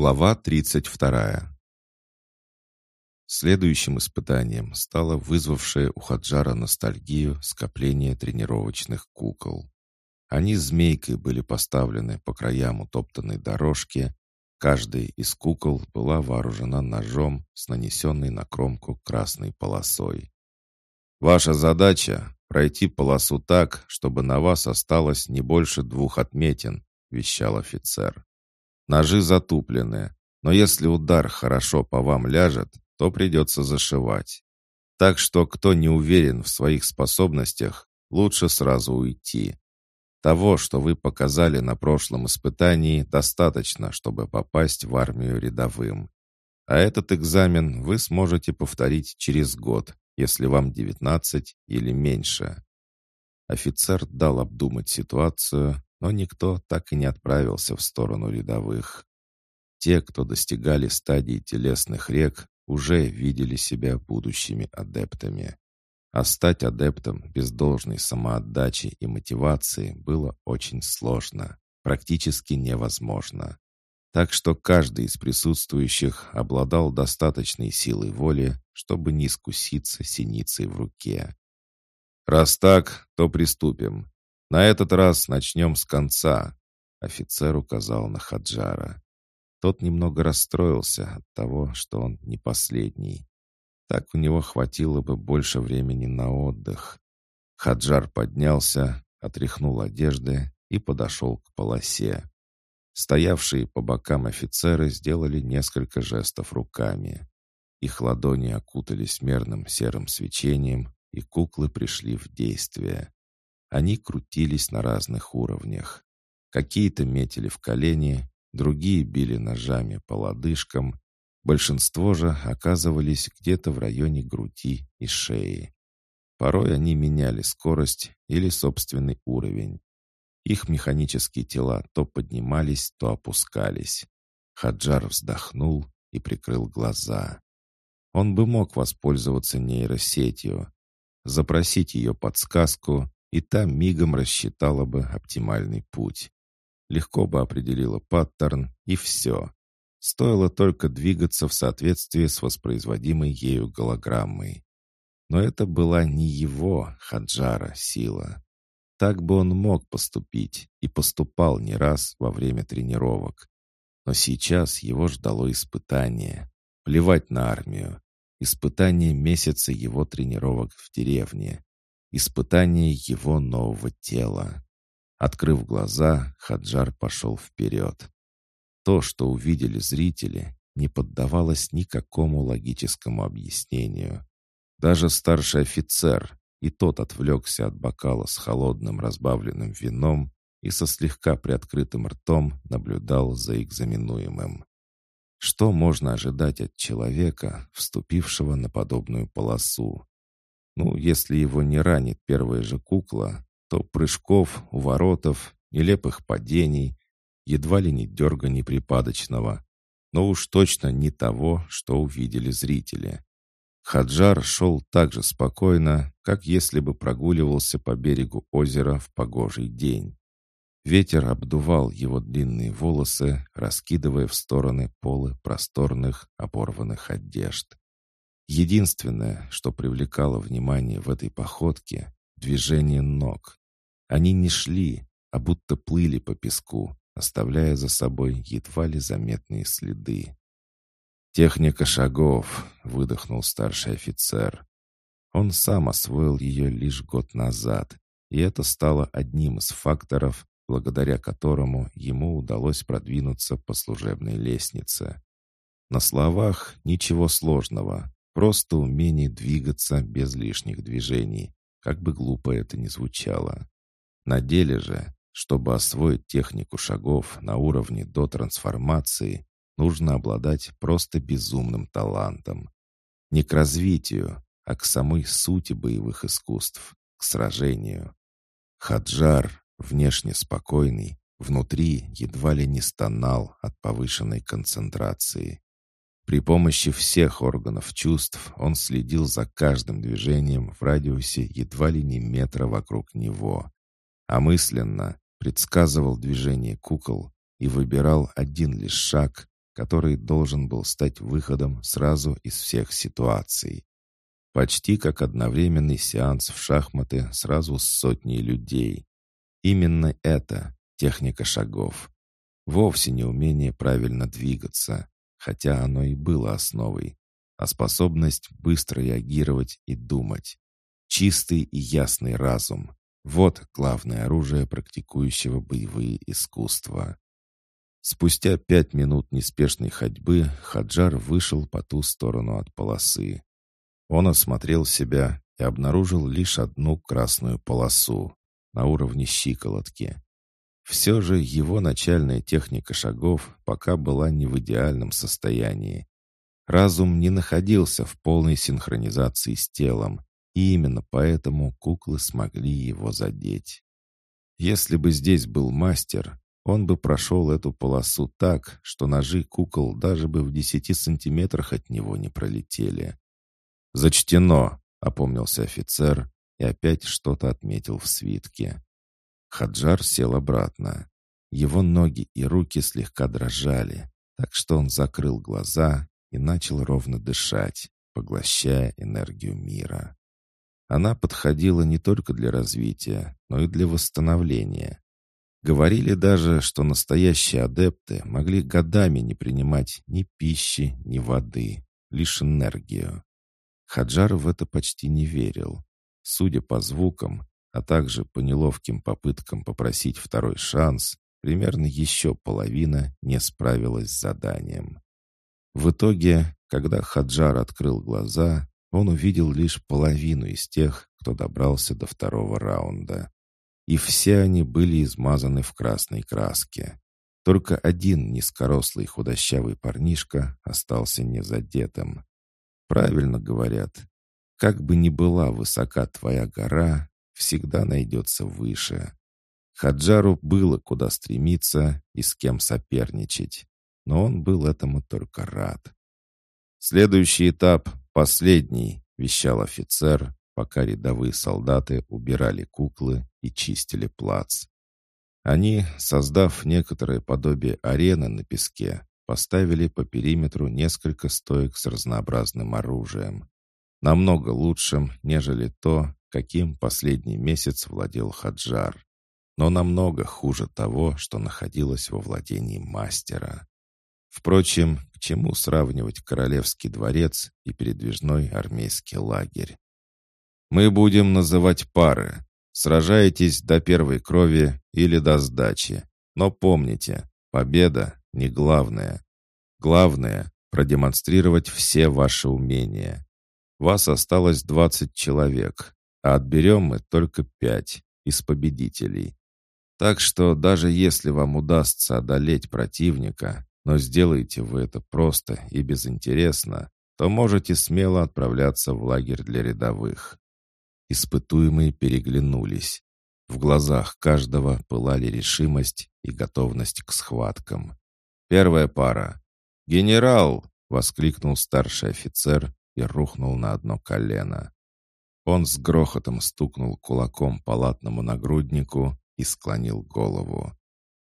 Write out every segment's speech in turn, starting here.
Глава 32. Следующим испытанием стало вызвавшее у Хаджара ностальгию скопление тренировочных кукол. Они змейкой были поставлены по краям утоптанной дорожки. Каждая из кукол была вооружена ножом с нанесенной на кромку красной полосой. «Ваша задача — пройти полосу так, чтобы на вас осталось не больше двух отметин», — вещал офицер. Ножи затуплены, но если удар хорошо по вам ляжет, то придется зашивать. Так что, кто не уверен в своих способностях, лучше сразу уйти. Того, что вы показали на прошлом испытании, достаточно, чтобы попасть в армию рядовым. А этот экзамен вы сможете повторить через год, если вам 19 или меньше. Офицер дал обдумать ситуацию, но никто так и не отправился в сторону рядовых. Те, кто достигали стадии телесных рек, уже видели себя будущими адептами. А стать адептом без должной самоотдачи и мотивации было очень сложно, практически невозможно. Так что каждый из присутствующих обладал достаточной силой воли, чтобы не искуситься синицей в руке. «Раз так, то приступим. «На этот раз начнем с конца», — офицер указал на Хаджара. Тот немного расстроился от того, что он не последний. Так у него хватило бы больше времени на отдых. Хаджар поднялся, отряхнул одежды и подошел к полосе. Стоявшие по бокам офицеры сделали несколько жестов руками. Их ладони окутались мерным серым свечением, и куклы пришли в действие. Они крутились на разных уровнях. Какие-то метили в колени, другие били ножами по лодыжкам, большинство же оказывались где-то в районе груди и шеи. Порой они меняли скорость или собственный уровень. Их механические тела то поднимались, то опускались. Хаджар вздохнул и прикрыл глаза. Он бы мог воспользоваться нейросетью, запросить ее подсказку и та мигом рассчитала бы оптимальный путь. Легко бы определила паттерн, и все. Стоило только двигаться в соответствии с воспроизводимой ею голограммой. Но это была не его, Хаджара, сила. Так бы он мог поступить и поступал не раз во время тренировок. Но сейчас его ждало испытание. Плевать на армию. Испытание месяца его тренировок в деревне. Испытание его нового тела. Открыв глаза, Хаджар пошел вперед. То, что увидели зрители, не поддавалось никакому логическому объяснению. Даже старший офицер, и тот отвлекся от бокала с холодным разбавленным вином и со слегка приоткрытым ртом наблюдал за экзаменуемым. Что можно ожидать от человека, вступившего на подобную полосу? Ну, если его не ранит первая же кукла, то прыжков, уворотов, нелепых падений, едва ли не дерганий припадочного, но уж точно не того, что увидели зрители. Хаджар шел так же спокойно, как если бы прогуливался по берегу озера в погожий день. Ветер обдувал его длинные волосы, раскидывая в стороны полы просторных, оборванных одежд. Единственное, что привлекало внимание в этой походке — движение ног. Они не шли, а будто плыли по песку, оставляя за собой едва ли заметные следы. «Техника шагов», — выдохнул старший офицер. Он сам освоил ее лишь год назад, и это стало одним из факторов, благодаря которому ему удалось продвинуться по служебной лестнице. На словах ничего сложного, Просто умение двигаться без лишних движений, как бы глупо это ни звучало. На деле же, чтобы освоить технику шагов на уровне до трансформации, нужно обладать просто безумным талантом. Не к развитию, а к самой сути боевых искусств, к сражению. Хаджар, внешне спокойный, внутри едва ли не стонал от повышенной концентрации. При помощи всех органов чувств он следил за каждым движением в радиусе едва ли не метра вокруг него, а мысленно предсказывал движение кукол и выбирал один лишь шаг, который должен был стать выходом сразу из всех ситуаций. Почти как одновременный сеанс в шахматы сразу с сотней людей. Именно это техника шагов. Вовсе не умение правильно двигаться, хотя оно и было основой, а способность быстро реагировать и думать. Чистый и ясный разум. Вот главное оружие практикующего боевые искусства. Спустя пять минут неспешной ходьбы Хаджар вышел по ту сторону от полосы. Он осмотрел себя и обнаружил лишь одну красную полосу на уровне щиколотки. Все же его начальная техника шагов пока была не в идеальном состоянии. Разум не находился в полной синхронизации с телом, и именно поэтому куклы смогли его задеть. Если бы здесь был мастер, он бы прошел эту полосу так, что ножи кукол даже бы в десяти сантиметрах от него не пролетели. «Зачтено!» — опомнился офицер и опять что-то отметил в свитке. Хаджар сел обратно. Его ноги и руки слегка дрожали, так что он закрыл глаза и начал ровно дышать, поглощая энергию мира. Она подходила не только для развития, но и для восстановления. Говорили даже, что настоящие адепты могли годами не принимать ни пищи, ни воды, лишь энергию. Хаджар в это почти не верил. Судя по звукам, а также по неловким попыткам попросить второй шанс, примерно еще половина не справилась с заданием. В итоге, когда Хаджар открыл глаза, он увидел лишь половину из тех, кто добрался до второго раунда. И все они были измазаны в красной краске. Только один низкорослый худощавый парнишка остался незадетым. Правильно говорят, как бы ни была высока твоя гора, всегда найдется выше. Хаджару было куда стремиться и с кем соперничать, но он был этому только рад. Следующий этап «Последний», — вещал офицер, пока рядовые солдаты убирали куклы и чистили плац. Они, создав некоторое подобие арены на песке, поставили по периметру несколько стоек с разнообразным оружием. Намного лучшим, нежели то, каким последний месяц владел Хаджар. Но намного хуже того, что находилось во владении мастера. Впрочем, к чему сравнивать королевский дворец и передвижной армейский лагерь? Мы будем называть пары. Сражаетесь до первой крови или до сдачи. Но помните, победа не главное. Главное — продемонстрировать все ваши умения. Вас осталось 20 человек, а отберем мы только пять из победителей. Так что даже если вам удастся одолеть противника, но сделаете вы это просто и безинтересно, то можете смело отправляться в лагерь для рядовых». Испытуемые переглянулись. В глазах каждого пылали решимость и готовность к схваткам. Первая пара. «Генерал!» — воскликнул старший офицер и рухнул на одно колено. Он с грохотом стукнул кулаком по латному нагруднику и склонил голову.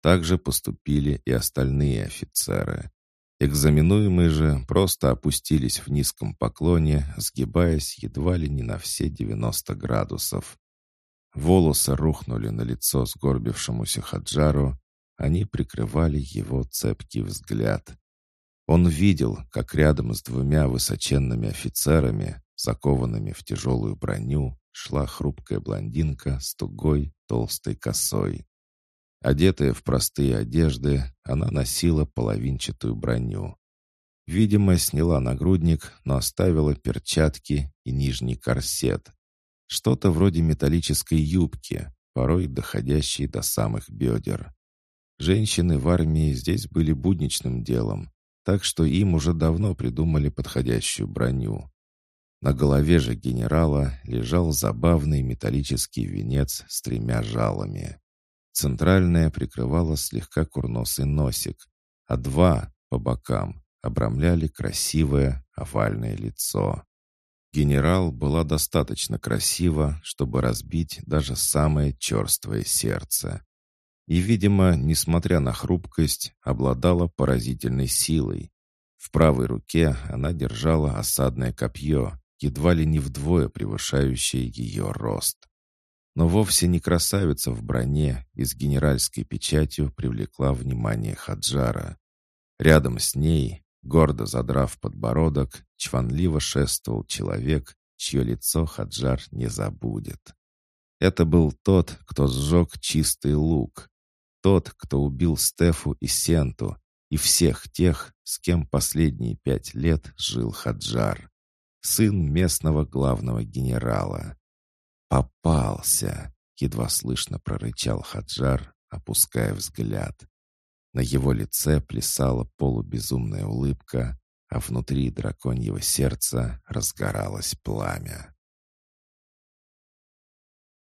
Так же поступили и остальные офицеры. Экзаменуемые же просто опустились в низком поклоне, сгибаясь едва ли не на все 90 градусов. Волосы рухнули на лицо сгорбившемуся Хаджару, они прикрывали его цепкий взгляд. Он видел, как рядом с двумя высоченными офицерами, закованными в тяжелую броню, шла хрупкая блондинка с тугой, толстой косой. Одетая в простые одежды, она носила половинчатую броню. Видимо, сняла нагрудник, но оставила перчатки и нижний корсет. Что-то вроде металлической юбки, порой доходящей до самых бедер. Женщины в армии здесь были будничным делом, так что им уже давно придумали подходящую броню. На голове же генерала лежал забавный металлический венец с тремя жалами. Центральная прикрывала слегка курносый носик, а два по бокам обрамляли красивое овальное лицо. Генерал была достаточно красива, чтобы разбить даже самое черствое сердце. И, видимо, несмотря на хрупкость, обладала поразительной силой. В правой руке она держала осадное копье, едва ли не вдвое превышающее ее рост. Но вовсе не красавица в броне и с генеральской печатью привлекла внимание Хаджара. Рядом с ней, гордо задрав подбородок, чванливо шествовал человек, чье лицо Хаджар не забудет. Это был тот, кто сжег чистый лук, тот, кто убил Стефу и Сенту, и всех тех, с кем последние пять лет жил Хаджар сын местного главного генерала. «Попался!» — едва слышно прорычал Хаджар, опуская взгляд. На его лице плясала полубезумная улыбка, а внутри драконьего сердца разгоралось пламя.